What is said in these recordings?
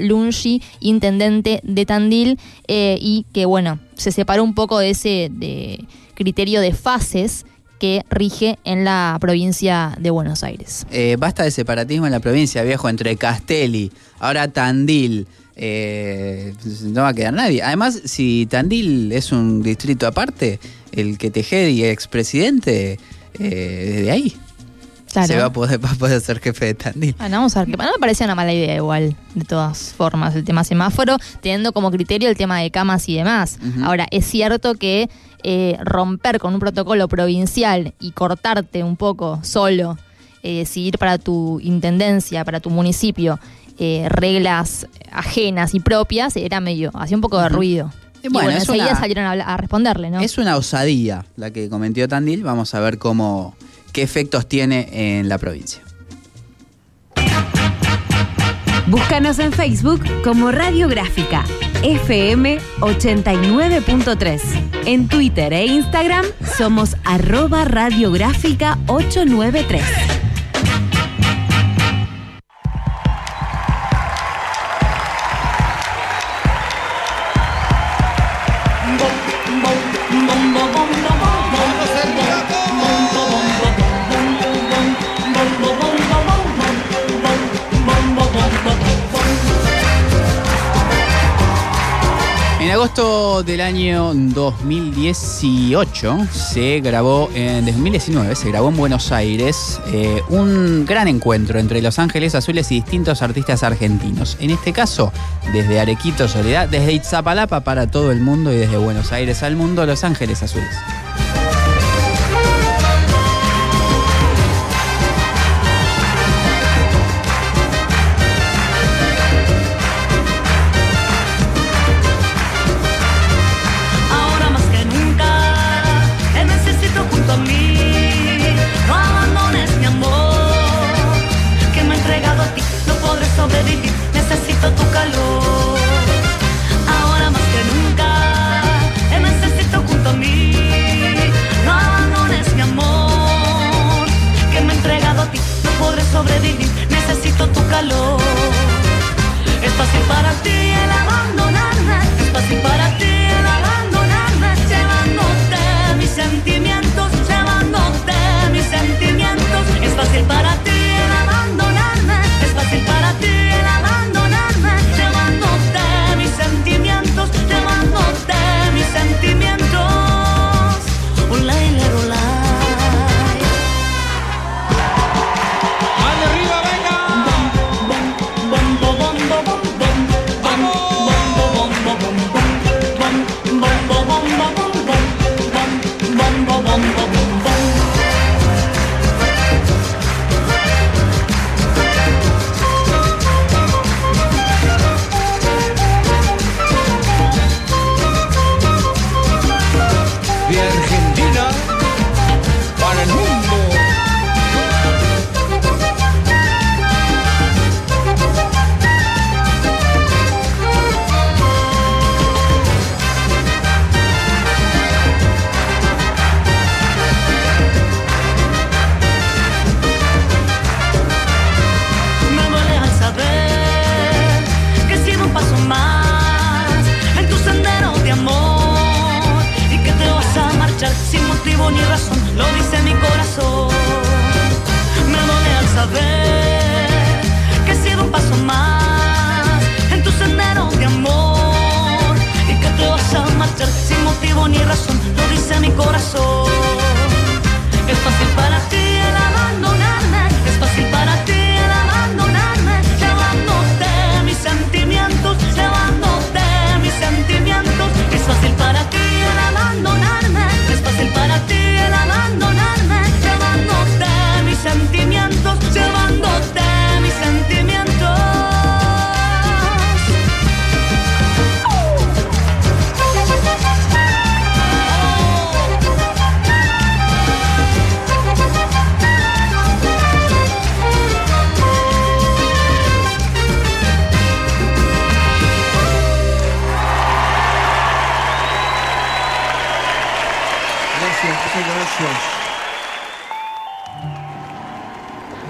Lungi, intendente de Tandil, eh, y que bueno, se separó un poco de ese de criterio de fases que rige en la provincia de Buenos Aires. Eh, basta de separatismo en la provincia, viejo, entre Castelli, ahora Tandil. eh, no va a quedar nadie. Además, si Tandil es un distrito aparte, el que Tejedi, expresidente, eh, desde ahí Claro. se va a, poder, va a poder ser jefe de Tandil. Bueno, vamos a ver, no me parecía una mala idea igual, de todas formas, el tema semáforo, teniendo como criterio el tema de camas y demás. Ahora, es cierto que eh, romper con un protocolo provincial y cortarte un poco solo, eh, decidir para tu intendencia, para tu municipio, eh, reglas ajenas y propias, era medio, hacía un poco de ruido. Y Y bueno, bueno, enseguida una- salieron a, a responderle, ¿no? Es una osadía la que cometió Tandil. Vamos a ver cómo qué efectos tiene en la provincia. Búscanos en Facebook como Radiográfica FM 89.3. En Twitter e Instagram somos arroba radiográfica 893. Agosto del año 2018 se grabó, en 2019 se grabó en Buenos Aires eh, un gran encuentro entre Los Ángeles Azules y distintos artistas argentinos. En este caso, desde Arequito Soledad, desde Itzapalapa para todo el mundo y desde Buenos Aires al mundo, Los Ángeles Azules. Para ti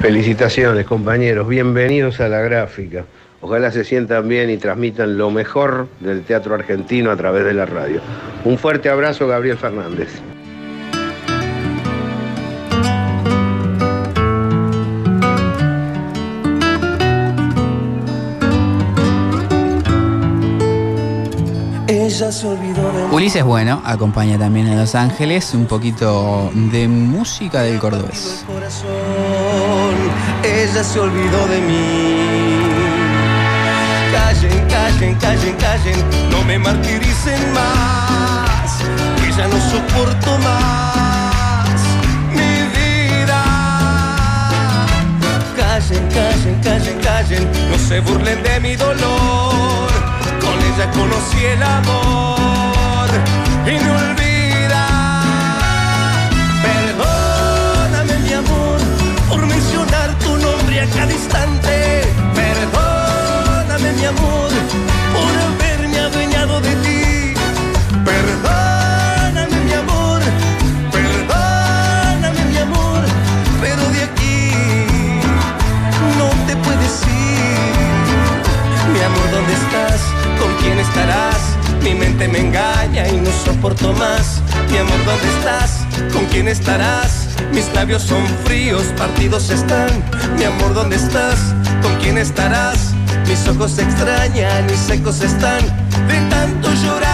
Felicitaciones compañeros, bienvenidos a la gráfica. Ojalá se sientan bien y transmitan lo mejor del teatro argentino a través de la radio. Un fuerte abrazo, Gabriel Fernández. Ulises Bueno acompaña también en Los Ángeles un poquito de música del cordobés. Ella se olvidó de mí. Callen, callen, callen, callen, no me martiricen más, que ya no soporto más mi vida. Callen, callen, callen, callen, no se burlen de mi dolor, con ella conocí el amor y me olvida. A cada instante. Perdóname mi amor por haberme adueñado de ti. Perdóname mi amor, perdóname mi amor, pero de aquí no te puedes ir. Mi amor, ¿dónde estás? ¿Con quién estarás? Mi mente me engaña y no soporto más. Mi amor, ¿dónde estás? ¿Con quién estarás? Mis labios son fríos, partidos están. Mi amor, ¿dónde estás? ¿Con quién estarás? Mis ojos se extrañan y secos están de tanto llorar.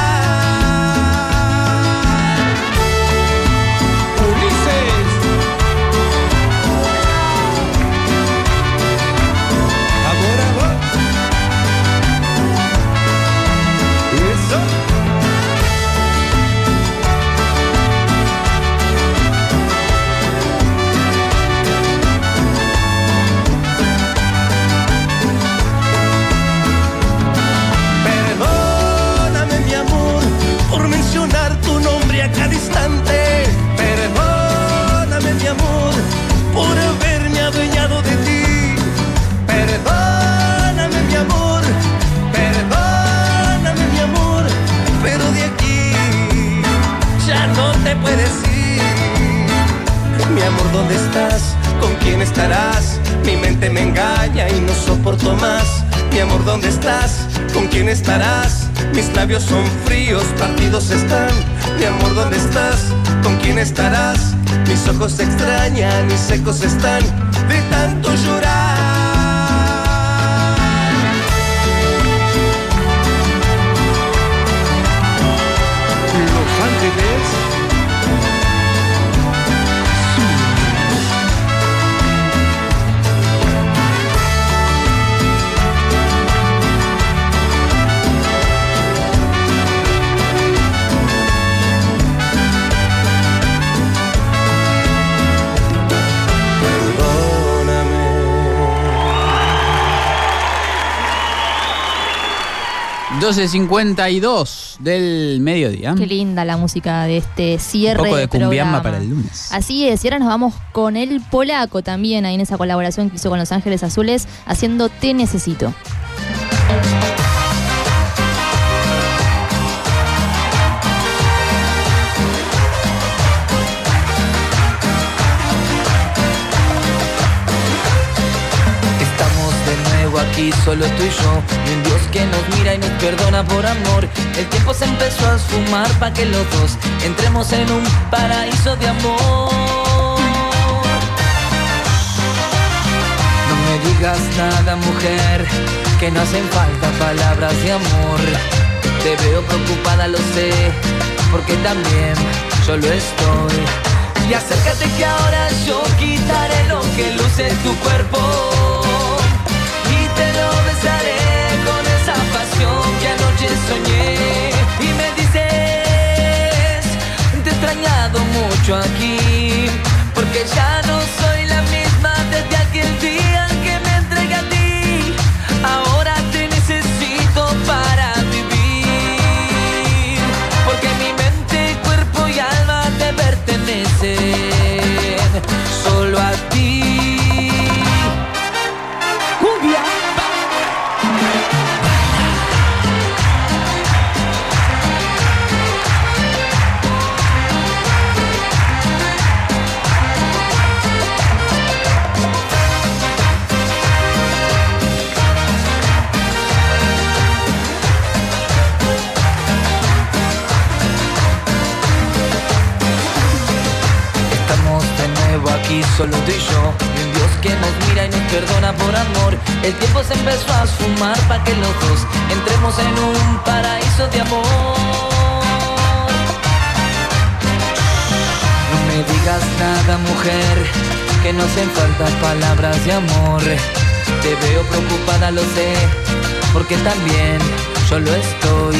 ¿Dónde estás? ¿Con quién estarás? Mi mente me engaña y no soporto más. Mi amor, ¿dónde estás? ¿Con quién estarás? Mis labios son fríos, partidos están. Mi amor, ¿dónde estás? ¿Con quién estarás? Mis ojos se extrañan y secos están de tanto llorar. 12.52 del mediodía. Qué linda la música de este cierre. Un poco de cumbiamba para el lunes. Así es, y ahora nos vamos con el polaco también, ahí en esa colaboración que hizo con Los Ángeles Azules, haciendo Te Necesito. Estamos de nuevo aquí, solo tú y yo. Nos mira y nos perdona por amor. El tiempo se empezó a esfumar para que los dos entremos en un paraíso de amor. No me digas nada, mujer, que no hacen falta palabras de amor. Te veo preocupada, lo sé, porque también yo lo estoy. Y acércate que ahora yo quitaré lo que luce en tu cuerpo. Y te lo besaré esa pasión que anoche soñé. Y me dices, te he extrañado mucho aquí. Porque ya aquí solo tú y yo. Un Dios que nos mira y nos perdona por amor. El tiempo se empezó a sumar para que los dos entremos en un paraíso de amor. No me digas nada, mujer, que no hacen falta palabras de amor. Te veo preocupada, lo sé, porque también yo lo estoy.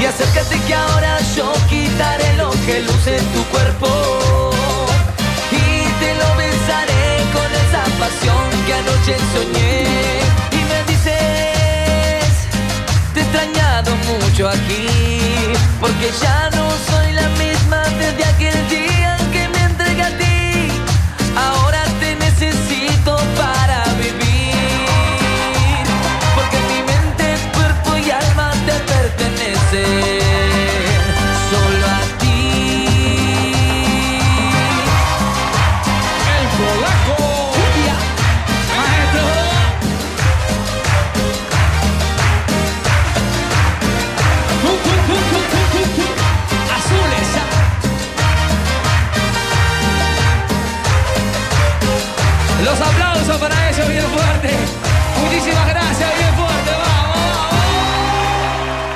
Y acércate que ahora yo quitaré lo que luce en tu cuerpo. Esa pasión que anoche soñé. Y me dices, te he extrañado mucho aquí, porque ya no soy la misma desde aquel día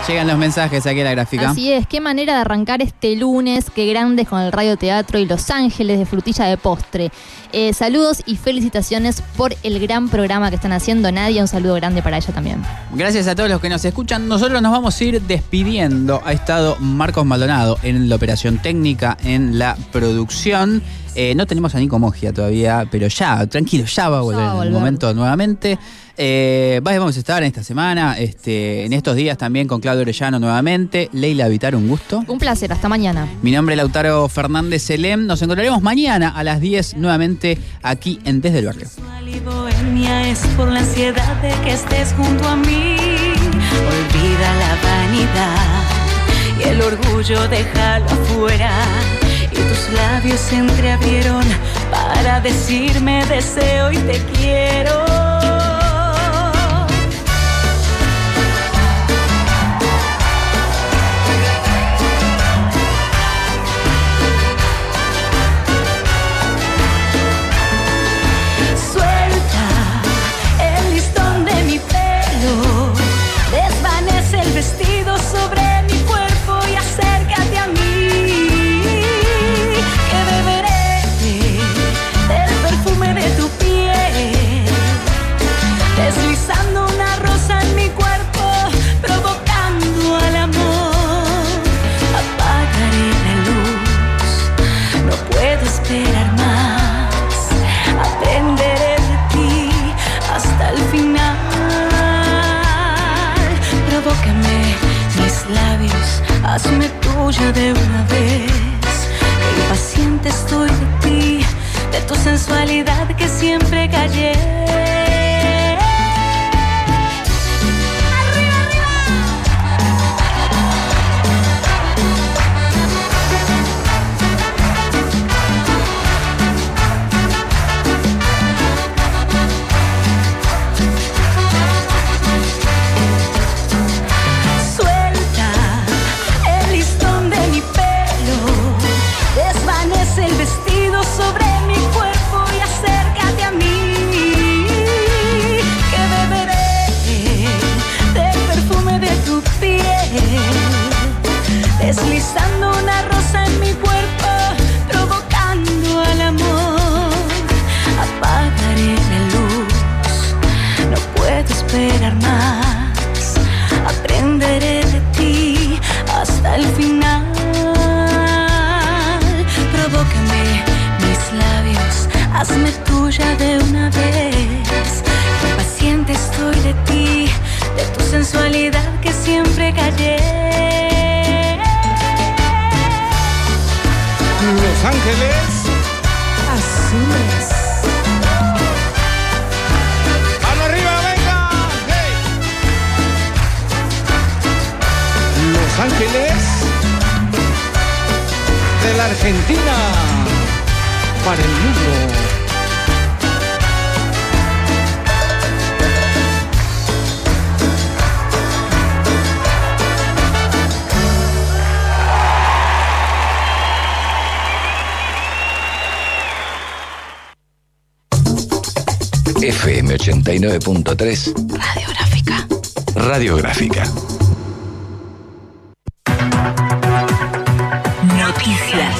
Llegan los mensajes aquí a la gráfica. Así es, qué manera de arrancar este lunes, qué grandes con el Radio Teatro y Los Ángeles de Frutilla de Postre. Eh, saludos y felicitaciones por el gran programa que están haciendo. Nadia, un saludo grande para ella también. Gracias a todos los que nos escuchan. Nosotros nos vamos a ir despidiendo. Ha estado Marcos Maldonado en la operación técnica, en la producción. Eh, no tenemos a Nico Mogia todavía, pero ya, tranquilo, ya va a volver va a en el volver. momento nuevamente. Eh, va- vamos a estar en esta semana, este, en estos días también con Claudio Orellano nuevamente. Leila Vitar, un gusto. Un placer, hasta mañana. Mi nombre es Lautaro Fernández Selem. Nos encontraremos mañana a las 10 nuevamente aquí en Desde el Barrio. es por la ansiedad de que estés junto a mí. Olvida la vanidad y el orgullo déjalo afuera. Y tus labios se entreabrieron para decirme deseo y te quiero. Los Ángeles. Azules. ¡Mano arriba, venga! ¡Hey! Los Ángeles de la Argentina para el mundo. FM 89.3 Radiográfica. Radiográfica. Noticias.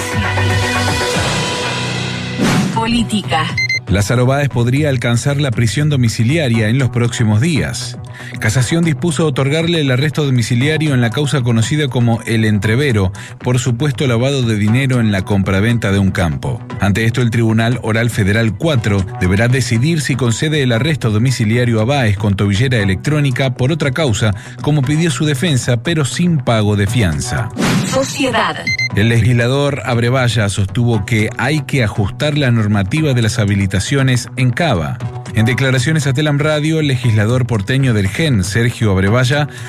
Política. Lázaro Báez podría alcanzar la prisión domiciliaria en los próximos días. Casación dispuso otorgarle el arresto domiciliario en la causa conocida como El Entrevero por supuesto lavado de dinero en la compraventa de un campo. Ante esto, el Tribunal Oral Federal 4 deberá decidir si concede el arresto domiciliario a Báez con tobillera electrónica por otra causa, como pidió su defensa, pero sin pago de fianza. Sociedad. El legislador Abrevaya sostuvo que hay que ajustar la normativa de las habilitaciones en Cava. En declaraciones a Telam Radio, el legislador porteño del GEN, Sergio Abrevaya,